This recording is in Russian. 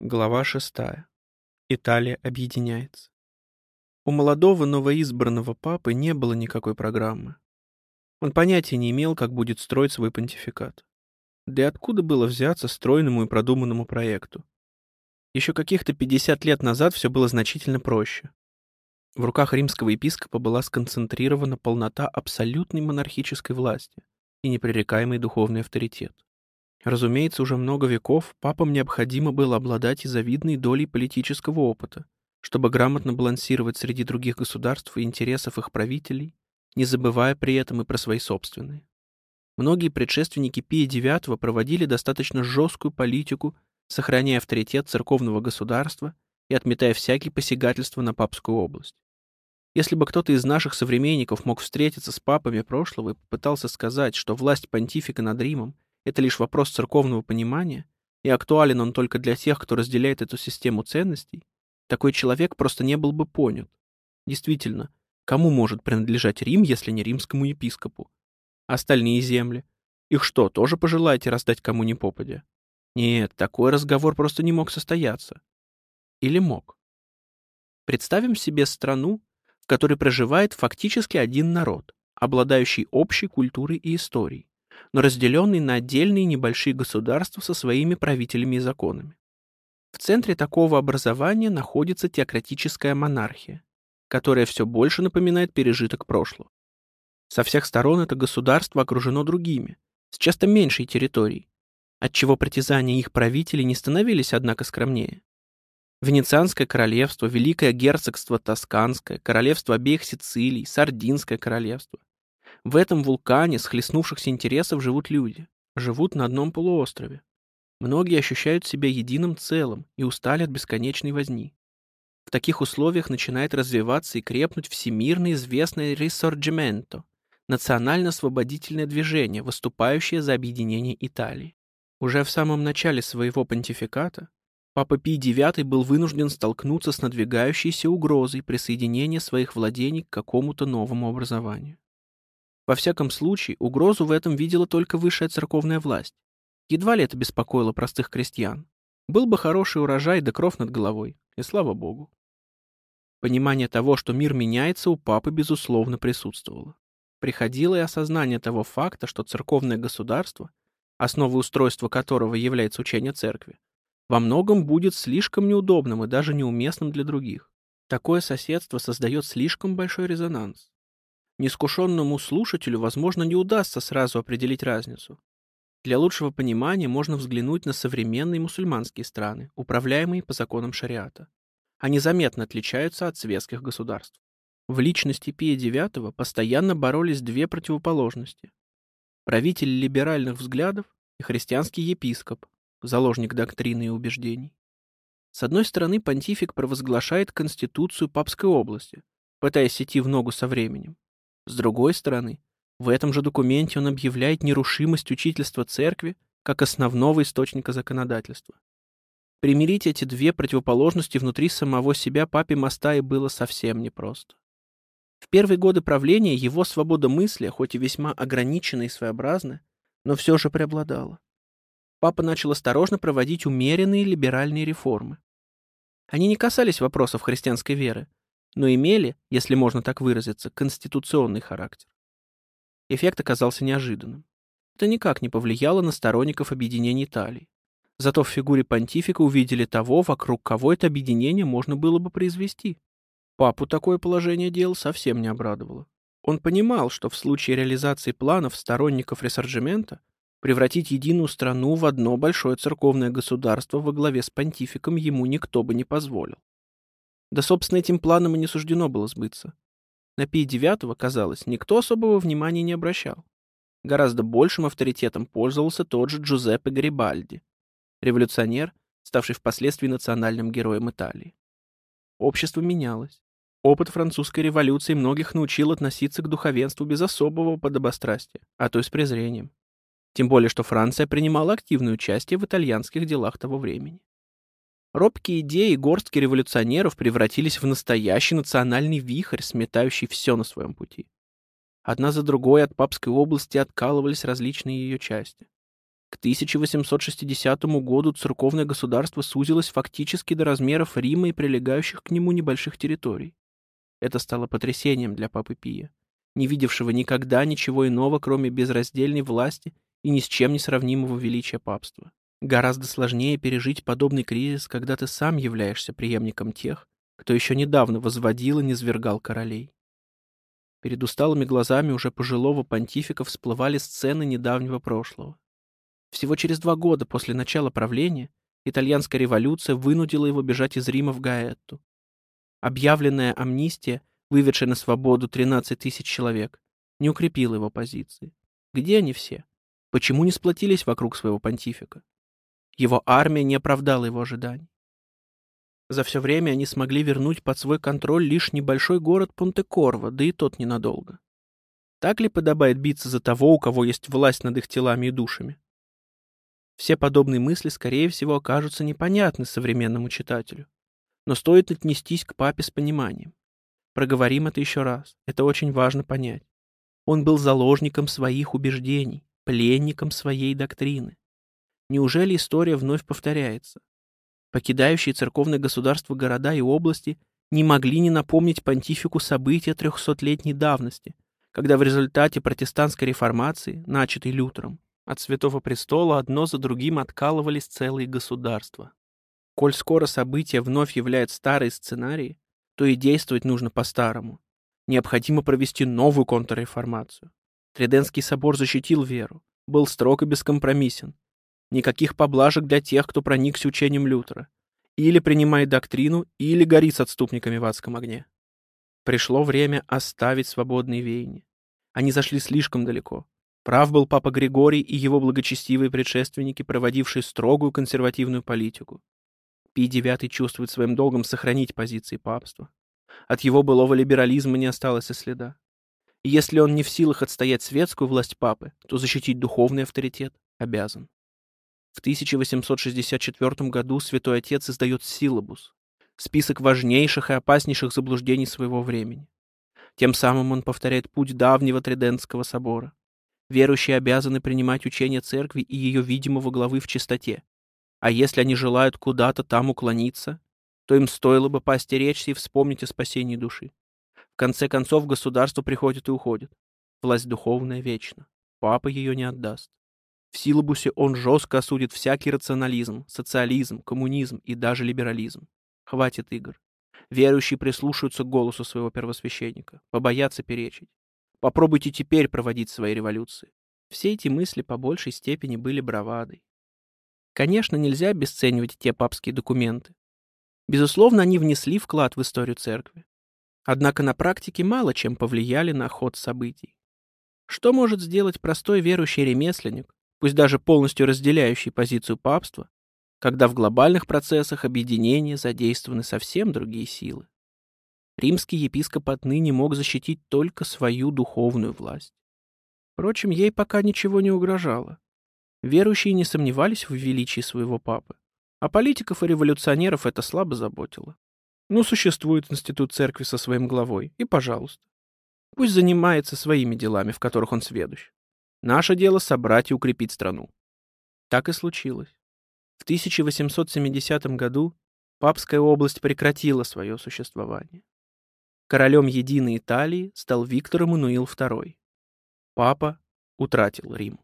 Глава шестая. Италия объединяется. У молодого новоизбранного папы не было никакой программы. Он понятия не имел, как будет строить свой понтификат. Да и откуда было взяться стройному и продуманному проекту? Еще каких-то 50 лет назад все было значительно проще. В руках римского епископа была сконцентрирована полнота абсолютной монархической власти и непререкаемый духовный авторитет. Разумеется, уже много веков папам необходимо было обладать и завидной долей политического опыта, чтобы грамотно балансировать среди других государств и интересов их правителей, не забывая при этом и про свои собственные. Многие предшественники Пия IX проводили достаточно жесткую политику, сохраняя авторитет церковного государства и отметая всякие посягательства на папскую область. Если бы кто-то из наших современников мог встретиться с папами прошлого и попытался сказать, что власть понтифика над Римом это лишь вопрос церковного понимания, и актуален он только для тех, кто разделяет эту систему ценностей, такой человек просто не был бы понят. Действительно, кому может принадлежать Рим, если не римскому епископу? Остальные земли? Их что, тоже пожелаете раздать кому ни попадя? Нет, такой разговор просто не мог состояться. Или мог? Представим себе страну, в которой проживает фактически один народ, обладающий общей культурой и историей но разделенный на отдельные небольшие государства со своими правителями и законами. В центре такого образования находится теократическая монархия, которая все больше напоминает пережиток прошлого. Со всех сторон это государство окружено другими, с часто меньшей территорией, отчего притязания их правителей не становились, однако, скромнее. Венецианское королевство, Великое герцогство Тосканское, королевство обеих Сицилий, Сардинское королевство. В этом вулкане схлестнувшихся интересов живут люди, живут на одном полуострове. Многие ощущают себя единым целым и устали от бесконечной возни. В таких условиях начинает развиваться и крепнуть всемирно известное ресорджименто – национально-освободительное движение, выступающее за объединение Италии. Уже в самом начале своего понтификата Папа Пий IX был вынужден столкнуться с надвигающейся угрозой присоединения своих владений к какому-то новому образованию. Во всяком случае, угрозу в этом видела только высшая церковная власть. Едва ли это беспокоило простых крестьян. Был бы хороший урожай да кров над головой, и слава богу. Понимание того, что мир меняется, у папы, безусловно, присутствовало. Приходило и осознание того факта, что церковное государство, основой устройства которого является учение церкви, во многом будет слишком неудобным и даже неуместным для других. Такое соседство создает слишком большой резонанс. Неискушенному слушателю, возможно, не удастся сразу определить разницу. Для лучшего понимания можно взглянуть на современные мусульманские страны, управляемые по законам шариата. Они заметно отличаются от светских государств. В личности Пия IX постоянно боролись две противоположности. Правитель либеральных взглядов и христианский епископ, заложник доктрины и убеждений. С одной стороны, понтифик провозглашает конституцию папской области, пытаясь идти в ногу со временем. С другой стороны, в этом же документе он объявляет нерушимость учительства церкви как основного источника законодательства. Примирить эти две противоположности внутри самого себя папе Мастаи было совсем непросто. В первые годы правления его свобода мысли, хоть и весьма ограниченная и своеобразная, но все же преобладала. Папа начал осторожно проводить умеренные либеральные реформы. Они не касались вопросов христианской веры, но имели, если можно так выразиться, конституционный характер. Эффект оказался неожиданным. Это никак не повлияло на сторонников объединения Италии. Зато в фигуре понтифика увидели того, вокруг кого это объединение можно было бы произвести. Папу такое положение дел совсем не обрадовало. Он понимал, что в случае реализации планов сторонников ресорджимента превратить единую страну в одно большое церковное государство во главе с понтификом ему никто бы не позволил. Да, собственно, этим планом и не суждено было сбыться. На Пи девятого, казалось, никто особого внимания не обращал. Гораздо большим авторитетом пользовался тот же Джузеппе Гарибальди, революционер, ставший впоследствии национальным героем Италии. Общество менялось. Опыт французской революции многих научил относиться к духовенству без особого подобострастия, а то и с презрением. Тем более, что Франция принимала активное участие в итальянских делах того времени. Робкие идеи горстки революционеров превратились в настоящий национальный вихрь, сметающий все на своем пути. Одна за другой от Папской области откалывались различные ее части. К 1860 году церковное государство сузилось фактически до размеров Рима и прилегающих к нему небольших территорий. Это стало потрясением для Папы Пия, не видевшего никогда ничего иного, кроме безраздельной власти и ни с чем не сравнимого величия папства. Гораздо сложнее пережить подобный кризис, когда ты сам являешься преемником тех, кто еще недавно возводил и низвергал королей. Перед усталыми глазами уже пожилого понтифика всплывали сцены недавнего прошлого. Всего через два года после начала правления итальянская революция вынудила его бежать из Рима в Гаэтту. Объявленная амнистия, выведшая на свободу 13 тысяч человек, не укрепила его позиции. Где они все? Почему не сплотились вокруг своего понтифика? Его армия не оправдала его ожиданий. За все время они смогли вернуть под свой контроль лишь небольшой город Понте-Корво, да и тот ненадолго. Так ли подобает биться за того, у кого есть власть над их телами и душами? Все подобные мысли, скорее всего, окажутся непонятны современному читателю. Но стоит отнестись к папе с пониманием. Проговорим это еще раз. Это очень важно понять. Он был заложником своих убеждений, пленником своей доктрины. Неужели история вновь повторяется? Покидающие церковное государство города и области не могли не напомнить понтифику события трехсотлетней давности, когда в результате протестантской реформации, начатой Лютером, от Святого Престола одно за другим откалывались целые государства. Коль скоро события вновь являют старые сценарии, то и действовать нужно по-старому. Необходимо провести новую контрреформацию. Триденский собор защитил веру, был строг и бескомпромиссен, Никаких поблажек для тех, кто проникся учением Лютера. Или принимает доктрину, или горит с отступниками в адском огне. Пришло время оставить свободные веяния. Они зашли слишком далеко. Прав был папа Григорий и его благочестивые предшественники, проводившие строгую консервативную политику. Пий IX чувствует своим долгом сохранить позиции папства. От его былого либерализма не осталось и следа. И если он не в силах отстоять светскую власть папы, то защитить духовный авторитет обязан. В 1864 году Святой Отец издает силабус, список важнейших и опаснейших заблуждений своего времени. Тем самым он повторяет путь давнего Тридентского собора. Верующие обязаны принимать учение церкви и ее видимого главы в чистоте. А если они желают куда-то там уклониться, то им стоило бы постеречься и вспомнить о спасении души. В конце концов, государство приходит и уходит. Власть духовная вечна. Папа ее не отдаст. В силабусе он жестко осудит всякий рационализм, социализм, коммунизм и даже либерализм. Хватит игр. Верующие прислушаются к голосу своего первосвященника, побоятся перечить. Попробуйте теперь проводить свои революции. Все эти мысли по большей степени были бравадой. Конечно, нельзя обесценивать те папские документы. Безусловно, они внесли вклад в историю церкви. Однако на практике мало чем повлияли на ход событий. Что может сделать простой верующий ремесленник, пусть даже полностью разделяющий позицию папства, когда в глобальных процессах объединения задействованы совсем другие силы. Римский епископ отныне мог защитить только свою духовную власть. Впрочем, ей пока ничего не угрожало. Верующие не сомневались в величии своего папы, а политиков и революционеров это слабо заботило. Ну, существует институт церкви со своим главой, и пожалуйста. Пусть занимается своими делами, в которых он сведущ. Наше дело собрать и укрепить страну. Так и случилось. В 1870 году Папская область прекратила свое существование. Королем единой Италии стал Виктор Эммануил II. Папа утратил Рим.